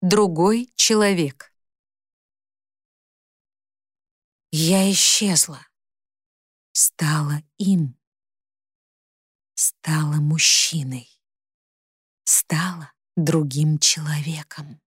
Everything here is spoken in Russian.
другой человек. Я исчезла, стала им, стала мужчиной, стала другим человеком.